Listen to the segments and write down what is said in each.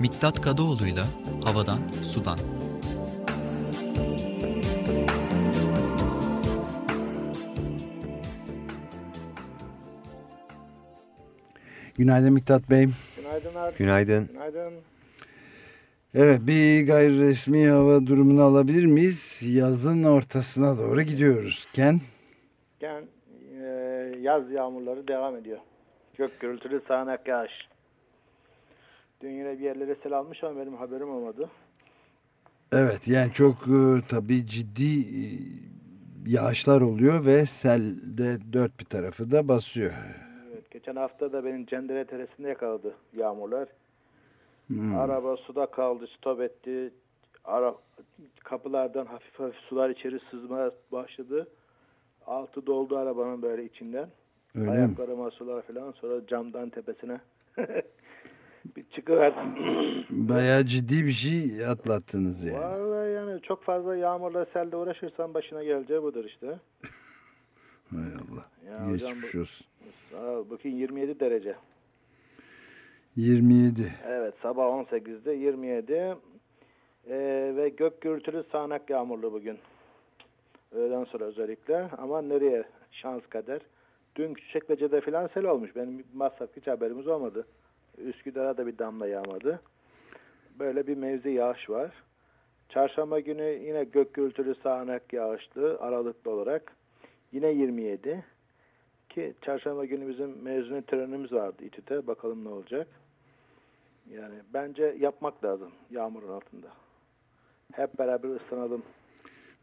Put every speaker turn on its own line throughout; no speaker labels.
Miktat Kadıoğlu'yla Havadan Sudan.
Günaydın Miktat Bey.
Günaydın abi.
Günaydın.
Günaydın.
Evet bir gayri resmi hava durumunu alabilir miyiz? Yazın ortasına doğru gidiyoruz. Ken?
Gen, e, yaz yağmurları devam ediyor. Gök gürültülü sağanak yağış. Dün yine bir yerlere sel almış ama benim haberim olmadı.
Evet yani çok e, tabii ciddi e, yağışlar oluyor ve sel de dört bir tarafı da basıyor.
Evet, geçen hafta da benim Cendere Teresi'nde yakaladı yağmurlar.
Hmm.
Araba suda kaldı, stop etti. Ara, kapılardan hafif hafif sular içeri sızmaya başladı. Altı doldu arabanın böyle içinden.
Öyle mi?
Ayaklarıma sular falan sonra camdan tepesine çıkıverdim.
Bayağı ciddi bir şey atlattınız yani.
Vallahi yani çok fazla yağmurla selde uğraşırsan başına geleceği budur işte.
Hay Allah.
Ya hocam
Geçmiş
bu,
olsun.
Ol, bakın 27 derece.
27.
Evet sabah 18'de 27 ee, ve gök gürültülü sağanak yağmurlu bugün. Öğleden sonra özellikle ama nereye şans kader. Dün Küçükçekmece'de filan sel olmuş. Benim Maslak hiç haberimiz olmadı. Üsküdar'a da bir damla yağmadı. Böyle bir mevzi yağış var. Çarşamba günü yine gök gürültülü sağanak yağışlı aralıklı olarak. Yine 27. Ki çarşamba günü bizim mezuniyet törenimiz vardı İTÜ'de. Bakalım ne olacak. Yani bence yapmak lazım yağmurun altında. Hep beraber ıslanalım.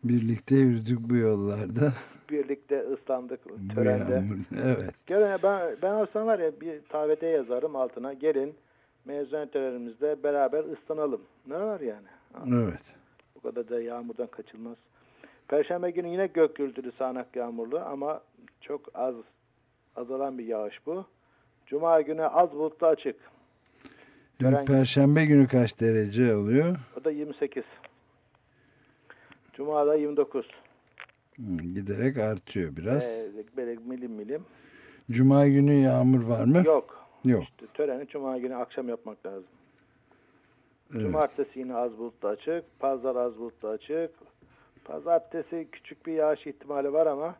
Birlikte yürüdük bu yollarda.
Birlikte ıslandık törende.
Evet.
Gelin ben, ben olsam var ya bir TVT yazarım altına. Gelin mezuniyet törenimizde beraber ıslanalım. Ne var yani?
Evet.
Bu kadar da yağmurdan kaçılmaz. Perşembe günü yine gök gürültülü sağanak yağmurlu ama çok az azalan bir yağış bu. Cuma günü az bulutlu açık. Tören-
Perşembe günü kaç derece oluyor?
O da 28. Cuma'da 29.
Hı, Giderek artıyor biraz.
Böyle milim milim.
Cuma günü yağmur var mı?
Yok.
Yok.
İşte töreni Cuma günü akşam yapmak lazım.
Evet.
Cumartesi yine az bulutlu açık. Pazar az bulutlu açık. Pazartesi küçük bir yağış ihtimali var ama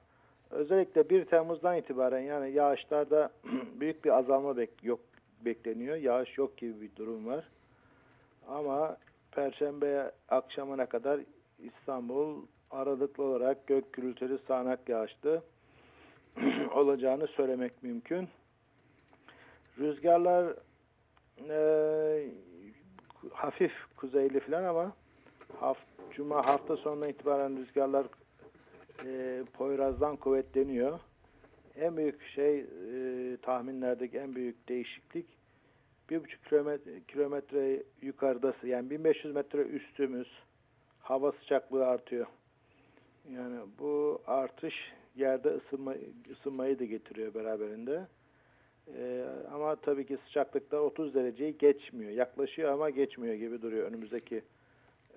özellikle 1 Temmuz'dan itibaren yani yağışlarda büyük bir azalma bek yok bekleniyor. Yağış yok gibi bir durum var. Ama Perşembe akşamına kadar İstanbul aralıklı olarak gök gürültülü sağanak yağışlı olacağını söylemek mümkün. Rüzgarlar eee, hafif kuzeyli falan ama haft, Cuma hafta sonuna itibaren rüzgarlar eee, Poyraz'dan kuvvetleniyor. En büyük şey eee, tahminlerdeki en büyük değişiklik bir buçuk kilometre, kilometre yukarıdası yani 1500 metre üstümüz hava sıcaklığı artıyor. Yani bu artış yerde ısınma, ısınmayı da getiriyor beraberinde. Ee, ama tabii ki sıcaklıklar 30 dereceyi geçmiyor. Yaklaşıyor ama geçmiyor gibi duruyor önümüzdeki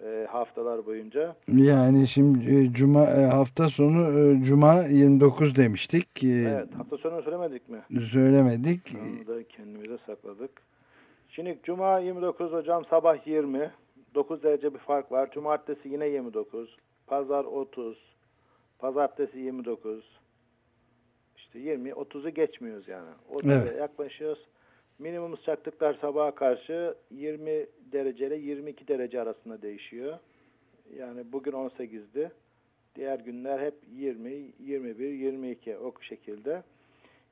e, haftalar boyunca.
Yani şimdi e, cuma e, hafta sonu e, cuma 29 demiştik.
Evet, hafta sonu söylemedik mi?
Söylemedik.
Onu da kendimize sakladık. Şimdi cuma 29 hocam sabah 20. 9 derece bir fark var. Cumartesi yine 29. Pazar 30. Pazartesi 29. İşte 20, 30'u geçmiyoruz yani. 30'a
Evet.
yaklaşıyoruz. Minimum sıcaklıklar sabaha karşı 20 derece ile 22 derece arasında değişiyor. Yani bugün 18'di. Diğer günler hep 20, 21, 22 o şekilde.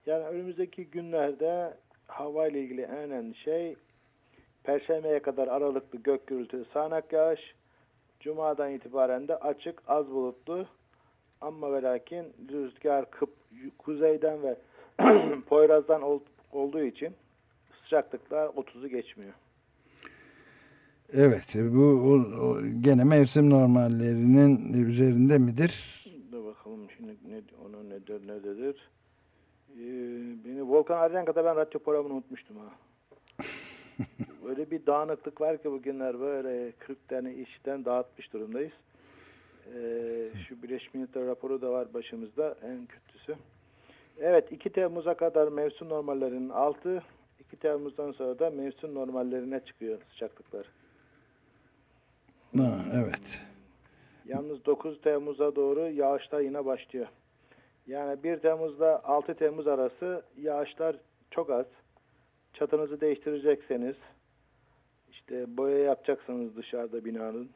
Yani önümüzdeki günlerde hava ile ilgili en önemli şey Perşembeye kadar aralıklı gök gürültülü sağanak yağış. Cuma'dan itibaren de açık az bulutlu ama ve lakin rüzgar kıp, kuzeyden ve Poyraz'dan ol- olduğu için sıcaklıklar 30'u geçmiyor.
Evet bu o- o gene mevsim normallerinin üzerinde midir?
Dur bakalım şimdi ne, onu nedir nedir. Ee, beni Volkan arayan kadar ben radyo programını unutmuştum ha. Öyle bir dağınıklık var ki bugünler böyle 40 tane işten dağıtmış durumdayız. Ee, şu Birleşmiş Milletler raporu da var başımızda en kötüsü. Evet 2 Temmuz'a kadar mevsim normallerinin altı, 2 2 Temmuz'dan sonra da mevsim normallerine çıkıyor sıcaklıklar.
Ha, evet.
Yalnız 9 Temmuz'a doğru yağışlar yine başlıyor. Yani 1 Temmuz'da 6 Temmuz arası yağışlar çok az. Çatınızı değiştirecekseniz, işte boya yapacaksanız dışarıda binanın,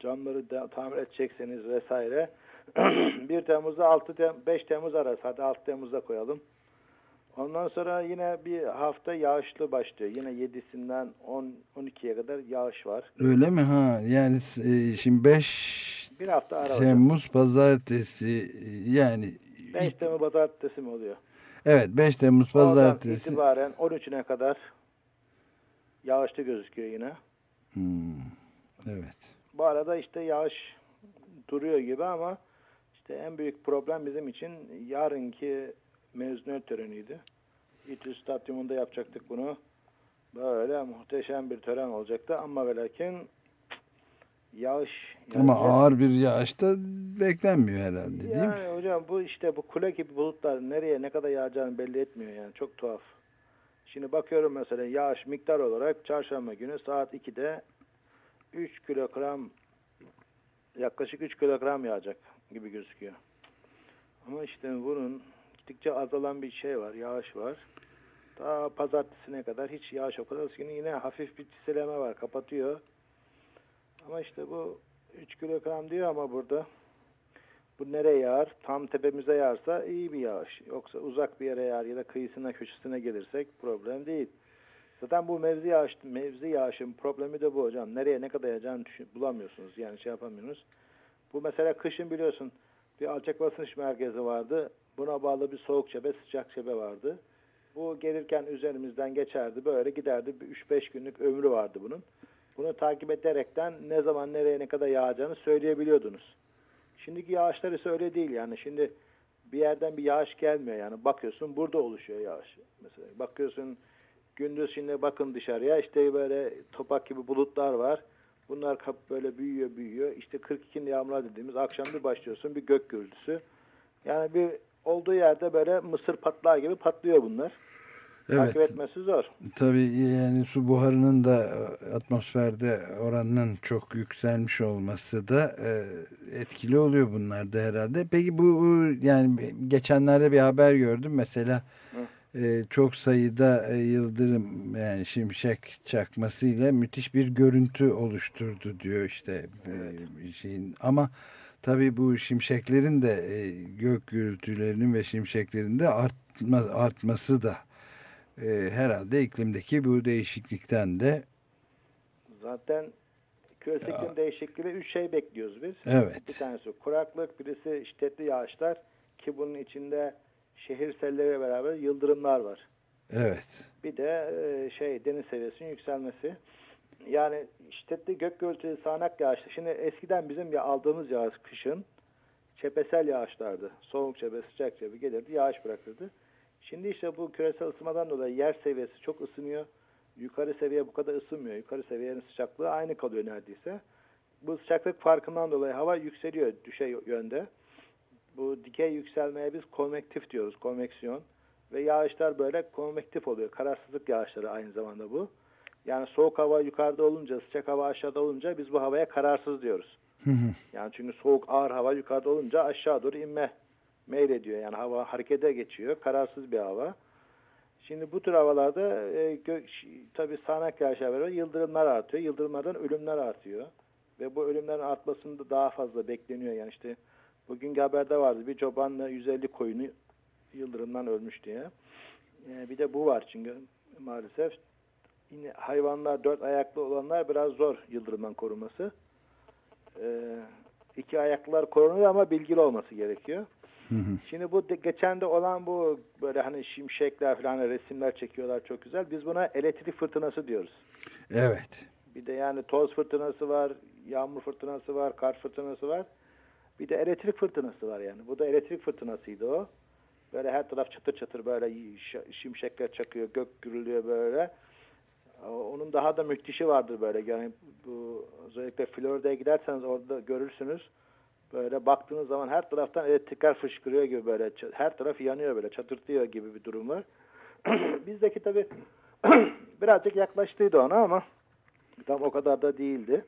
camları da, tamir edecekseniz vesaire. 1 Temmuz'da 6 Tem 5 Temmuz arası, hadi 6 Temmuz'da koyalım. Ondan sonra yine bir hafta yağışlı başlıyor. Yine 7'sinden 10 12'ye kadar yağış var.
Öyle mi? Ha yani e, şimdi 5
Bir hafta ara hocam.
Temmuz pazartesi yani
5 Temmuz pazartesi mi oluyor?
evet 5 Temmuz
Oradan
pazartesi.
itibaren 13'üne kadar yağışlı gözüküyor yine.
Hmm, evet.
Bu arada işte yağış duruyor gibi ama işte en büyük problem bizim için yarınki mezuniyet töreniydi. İTÜ Stadyumunda yapacaktık bunu. Böyle muhteşem bir tören olacaktı ama ve lakin yağış
Ama
yani-
ağır bir yağış da beklenmiyor herhalde değil mi?
Yani hocam bu işte bu kule gibi bulutlar nereye ne kadar yağacağını belli etmiyor yani çok tuhaf. Şimdi bakıyorum mesela yağış miktar olarak çarşamba günü saat 2'de 3 kilogram yaklaşık 3 kilogram yağacak gibi gözüküyor. Ama işte bunun gittikçe azalan bir şey var, yağış var. Daha pazartesine kadar hiç yağış yok. Pazartesi günü yine hafif bir çiseleme var, kapatıyor. Ama işte bu 3 kilogram diyor ama burada bu nereye yağar? Tam tepemize yağarsa iyi bir yağış. Yoksa uzak bir yere yağar ya da kıyısına köşesine gelirsek problem değil. Zaten bu mevzi yağış, mevzi yağışın problemi de bu hocam. Nereye ne kadar yağacağını düşün, bulamıyorsunuz. Yani şey yapamıyorsunuz. Bu mesela kışın biliyorsun bir alçak basınç merkezi vardı. Buna bağlı bir soğuk cebe, sıcak cebe vardı. Bu gelirken üzerimizden geçerdi. Böyle giderdi. Bir 3-5 günlük ömrü vardı bunun. Bunu takip ederekten ne zaman nereye ne kadar yağacağını söyleyebiliyordunuz. Şimdiki yağışlar ise öyle değil yani. Şimdi bir yerden bir yağış gelmiyor yani. Bakıyorsun burada oluşuyor yağış. Mesela bakıyorsun gündüz şimdi bakın dışarıya işte böyle topak gibi bulutlar var. Bunlar böyle büyüyor büyüyor. İşte 42'nin yağmurlar dediğimiz akşam bir başlıyorsun bir gök gürültüsü. Yani bir olduğu yerde böyle mısır patlar gibi patlıyor bunlar.
Evet.
Takip etmesi zor.
Tabii yani su buharının da e, atmosferde oranının çok yükselmiş olması da e, etkili oluyor bunlarda herhalde. Peki bu e, yani geçenlerde bir haber gördüm mesela e, çok sayıda e, yıldırım yani şimşek çakmasıyla müthiş bir görüntü oluşturdu diyor işte e, bir şeyin ama tabii bu şimşeklerin de e, gök gürültülerinin ve şimşeklerin de artma, artması da e, herhalde iklimdeki bu değişiklikten de
Zaten küresel iklim değişikliği üç şey bekliyoruz biz.
Evet.
Bir tanesi kuraklık, birisi şiddetli yağışlar ki bunun içinde şehir selleriyle beraber yıldırımlar var.
evet
Bir de e, şey deniz seviyesinin yükselmesi. Yani şiddetli gök gürültülü sağanak yağışlar. Şimdi eskiden bizim ya aldığımız yağış kışın çepesel yağışlardı. Soğuk çepe, sıcak çepe gelirdi, yağış bırakırdı. Şimdi işte bu küresel ısınmadan dolayı yer seviyesi çok ısınıyor. Yukarı seviye bu kadar ısınmıyor. Yukarı seviyenin sıcaklığı aynı kalıyor neredeyse. Bu sıcaklık farkından dolayı hava yükseliyor düşey yönde. Bu dikey yükselmeye biz konvektif diyoruz, konveksiyon. Ve yağışlar böyle konvektif oluyor. Kararsızlık yağışları aynı zamanda bu. Yani soğuk hava yukarıda olunca, sıcak hava aşağıda olunca biz bu havaya kararsız diyoruz. Yani çünkü soğuk ağır hava yukarıda olunca aşağı doğru inme meylediyor. Yani hava harekete geçiyor. Kararsız bir hava. Şimdi bu tür havalarda e, gök, tabii sağanak yağışlar beraber yıldırımlar artıyor. Yıldırımlardan ölümler artıyor. Ve bu ölümlerin artmasında daha fazla bekleniyor. Yani işte bugünkü haberde vardı bir çobanla 150 koyunu yıldırımdan ölmüş diye. E, bir de bu var çünkü maalesef. Yine hayvanlar dört ayaklı olanlar biraz zor yıldırımdan korunması. E, iki ayaklılar korunur ama bilgili olması gerekiyor. Şimdi bu geçen de olan bu böyle hani şimşekler falan resimler çekiyorlar çok güzel. Biz buna elektrik fırtınası diyoruz.
evet
Bir de yani toz fırtınası var, yağmur fırtınası var, kar fırtınası var. Bir de elektrik fırtınası var yani. Bu da elektrik fırtınasıydı o. Böyle her taraf çatır çatır böyle şimşekler çakıyor, gök gürülüyor böyle. Onun daha da müthişi vardır böyle. Yani bu özellikle Florida'ya giderseniz orada görürsünüz. Böyle baktığınız zaman her taraftan elektrikler fışkırıyor gibi böyle. Her taraf yanıyor böyle çatırtıyor gibi bir durum var. Bizdeki tabii Birazcık yaklaştıydı ona ama tam o kadar da değildi.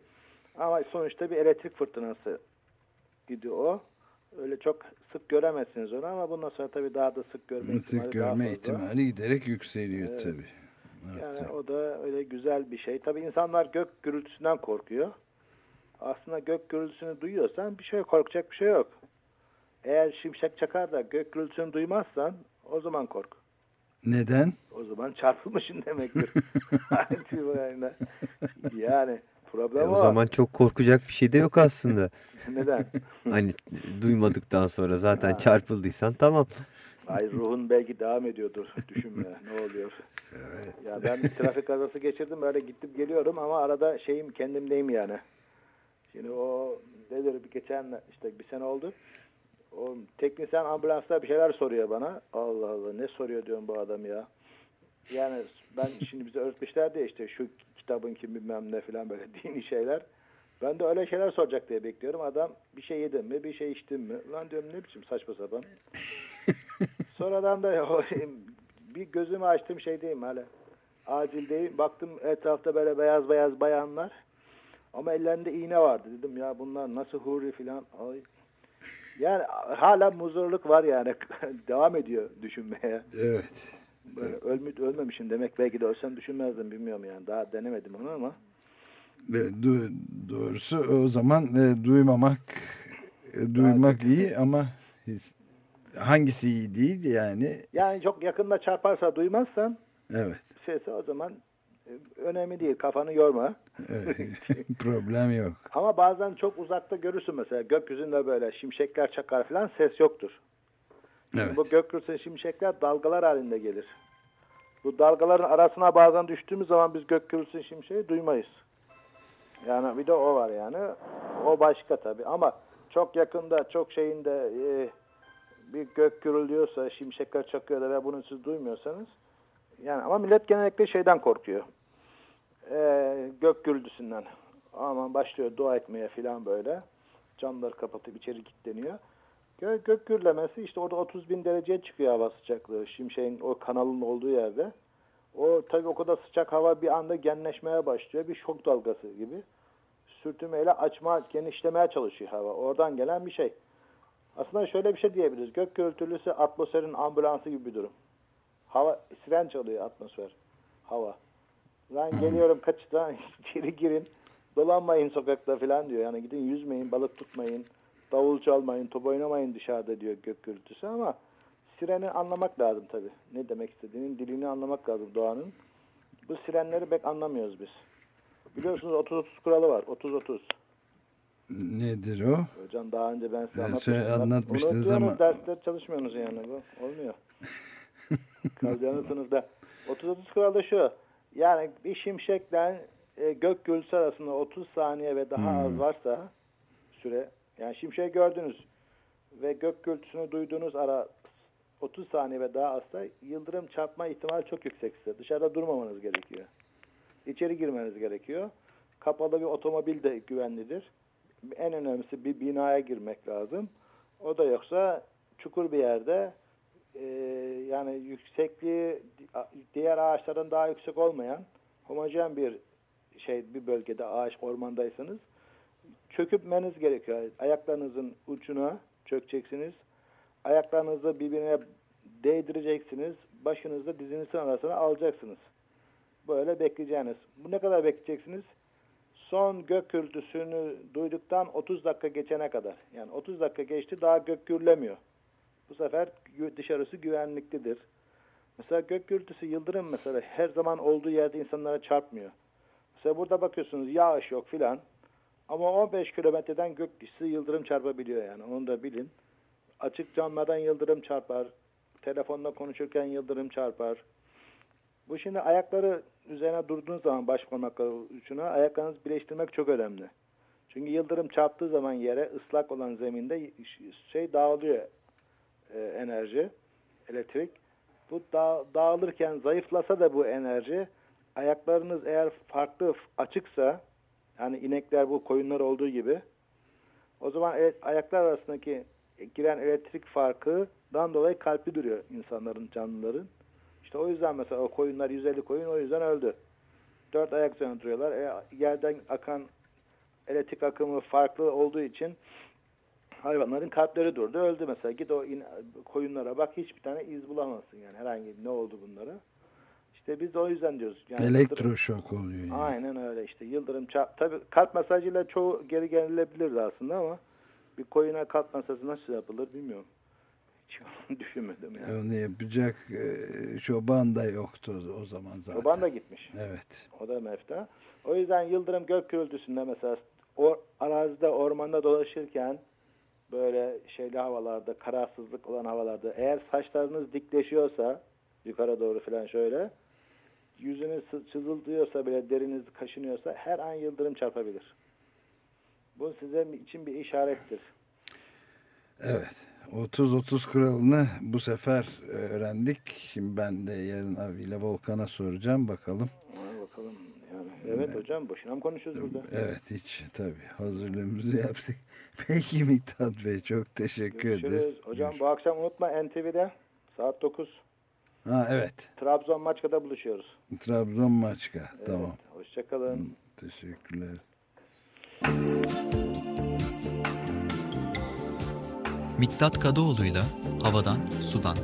Ama sonuçta bir elektrik fırtınası idi o. Öyle çok sık göremezsiniz onu ama bundan sonra tabii daha da sık görme ihtimali
Sık
daha
görme ihtimali giderek yükseliyor
Evet.
tabii.
Yani
Evet.
o da öyle güzel bir şey. Tabii insanlar gök gürültüsünden korkuyor. Aslında gök gürültüsünü duyuyorsan bir şey korkacak bir şey yok. Eğer şimşek çakar da gök gürültüsünü duymazsan o zaman kork.
Neden?
O zaman çarpılmışsın demektir. yani, yani problem
E, o
o.
zaman çok korkacak bir şey de yok aslında.
Neden?
hani duymadıktan sonra zaten
Ha.
çarpıldıysan tamam.
Ay ruhun belki devam ediyordur. Düşünme ne oluyor. Ya ben bir trafik kazası geçirdim böyle gittim geliyorum ama arada şeyim kendimdeyim yani. Şimdi o nedir bir geçen işte bir sene oldu. O teknisyen ambulansta bir şeyler soruyor bana. Allah Allah ne soruyor diyorum bu adam ya. Yani ben şimdi bize öğretmişler de işte şu kitabın kim bilmem ne falan böyle dini şeyler. Ben de öyle şeyler soracak diye bekliyorum. Adam bir şey yedin mi, bir şey içtin mi? Ulan diyorum ne biçim saçma sapan. Sonradan da bir gözümü açtım şeydeyim hala. Acildeyim. Baktım etrafta böyle beyaz beyaz bayanlar. Ama ellerinde iğne vardı. Dedim ya bunlar nasıl huri filan. Ay. Yani hala muzurluk var yani. Devam ediyor düşünmeye.
Evet.
Böyle ölmü, ölmemişim demek. Belki de ölsem düşünmezdim bilmiyorum yani. Daha denemedim onu ama.
Du- doğrusu o zaman e, duymamak e, duymak iyi ama hangisi iyi değil yani
Yani çok yakında çarparsa duymazsan
evet,
sesi o zaman önemli değil. Kafanı yorma.
evet. problem yok.
Ama bazen çok uzakta görürsün mesela gökyüzünde böyle şimşekler çakar falan ses yoktur.
Evet.
Bu gökyüzü şimşekler dalgalar halinde gelir. Bu dalgaların arasına bazen düştüğümüz zaman biz gök gürültüsü şimşeği duymayız. Yani bir de o var yani. O başka tabii ama çok yakında çok şeyinde e, bir gök gürülüyorsa şimşekler çakıyor da ve bunu siz duymuyorsanız yani ama millet genellikle şeyden korkuyor. E, gök gürültüsünden. Aman başlıyor dua etmeye falan böyle. Camları kapatıp içeri kilitleniyor. Gök, gök gürlemesi işte orada 30 bin dereceye çıkıyor hava sıcaklığı. Şimşeğin o kanalın olduğu yerde. O tabii o kadar sıcak hava bir anda genleşmeye başlıyor. Bir şok dalgası gibi. Sürtünmeyle açma, genişlemeye çalışıyor hava. Oradan gelen bir şey. Aslında şöyle bir şey diyebiliriz. Gök gürültülüsü atmosferin ambulansı gibi bir durum. Hava, siren çalıyor atmosfer. Hava. Ben geliyorum kaçta içeri girin. Dolanmayın sokakta falan diyor. Yani gidin yüzmeyin, balık tutmayın, davul çalmayın, top oynamayın dışarıda diyor gök gürültüsü ama sireni anlamak lazım tabii. Ne demek istediğinin dilini anlamak lazım doğanın. Bu sirenleri pek anlamıyoruz biz. Biliyorsunuz 30-30 kuralı var. 30-30.
Nedir o?
Hocam daha önce ben size anlatmıştım.
şey anlatmıştınız ama-
dersler çalışmıyorsunuz yani. Bu olmuyor. Kalacağınız sınıfta. 30-30 kuralı şu. Yani bir şimşekle e, gök gürültüsü arasında 30 saniye ve daha az varsa süre yani şimşeği gördünüz ve gök gürültüsünü duyduğunuz ara 30 saniye ve daha azsa yıldırım çarpma ihtimali çok yüksek size. Dışarıda durmamanız gerekiyor. İçeri girmeniz gerekiyor. Kapalı bir otomobil de güvenlidir. En önemlisi bir binaya girmek lazım. O da yoksa çukur bir yerde e, yani yüksekliği diğer ağaçların daha yüksek olmayan homojen bir şey bir bölgede ağaç ormandaysanız çöküpmeniz gerekiyor. Ayaklarınızın ucuna çökeceksiniz. Ayaklarınızı birbirine değdireceksiniz. Başınızı dizinizin arasına alacaksınız. Böyle bekleyeceğiniz. Bu ne kadar bekleyeceksiniz? Son gök gürültüsünü duyduktan 30 dakika geçene kadar. Yani 30 dakika geçti daha gök gürlemiyor. Bu sefer dışarısı güvenliklidir. Mesela gök gürültüsü yıldırım mesela her zaman olduğu yerde insanlara çarpmıyor. Mesela burada bakıyorsunuz yağış yok filan. Ama 15 kilometreden gökyüzü yıldırım çarpabiliyor yani onu da bilin. Açık camlardan yıldırım çarpar. Telefonla konuşurken yıldırım çarpar. Bu şimdi ayakları üzerine durduğunuz zaman baş parmakları ucuna ayaklarınızı birleştirmek çok önemli. Çünkü yıldırım çarptığı zaman yere ıslak olan zeminde şey dağılıyor e, enerji, elektrik. Bu da, dağılırken zayıflasa da bu enerji ayaklarınız eğer farklı açıksa yani inekler bu koyunlar olduğu gibi o zaman evet, ayaklar arasındaki giren elektrik farkından dolayı kalpli duruyor insanların, canlıların. İşte o yüzden mesela o koyunlar 150 koyun o yüzden öldü. Dört ayak üzerine duruyorlar. E, yerden akan elektrik akımı farklı olduğu için hayvanların kalpleri durdu öldü mesela. Git o in- koyunlara bak hiçbir tane iz bulamazsın yani herhangi ne oldu bunlara. İşte biz de o yüzden diyoruz. Yani yıldırım-
Elektroşok oluyor yani.
Aynen öyle işte yıldırım çarp. Tabii kalp masajıyla çoğu geri gelinebilirdi aslında ama bir koyuna kalp masajı nasıl yapılır bilmiyorum. Hiç düşünmedim yani.
Onu yapacak e, çoban da yoktu o- o zaman zaten.
Çoban da gitmiş.
Evet.
O da mefta. O yüzden yıldırım gök gürültüsünde mesela o arazide ormanda dolaşırken böyle şeyli havalarda kararsızlık olan havalarda eğer saçlarınız dikleşiyorsa yukarı doğru falan şöyle yüzünüz çızıldıyorsa bile deriniz kaşınıyorsa her an yıldırım çarpabilir. Bu size için bir işarettir.
Evet. 30-30 kuralını bu sefer öğrendik. Şimdi ben de yarın abiyle Volkan'a soracağım bakalım.
Ha, bakalım. Yani evet hocam boşuna mı konuşuyoruz burada?
Evet hiç tabii hazırlığımızı yaptık. Peki Miktat Bey çok teşekkür ederiz.
Görüşürüz. Hocam bu akşam unutma NTV'de saat 9
Ha evet.
Trabzon Maçka'da buluşuyoruz.
Trabzon Maçka. Tamam.
Evet, hoşçakalın.
Teşekkürler.
Miktat Kadıoğlu'yla Havadan Sudan.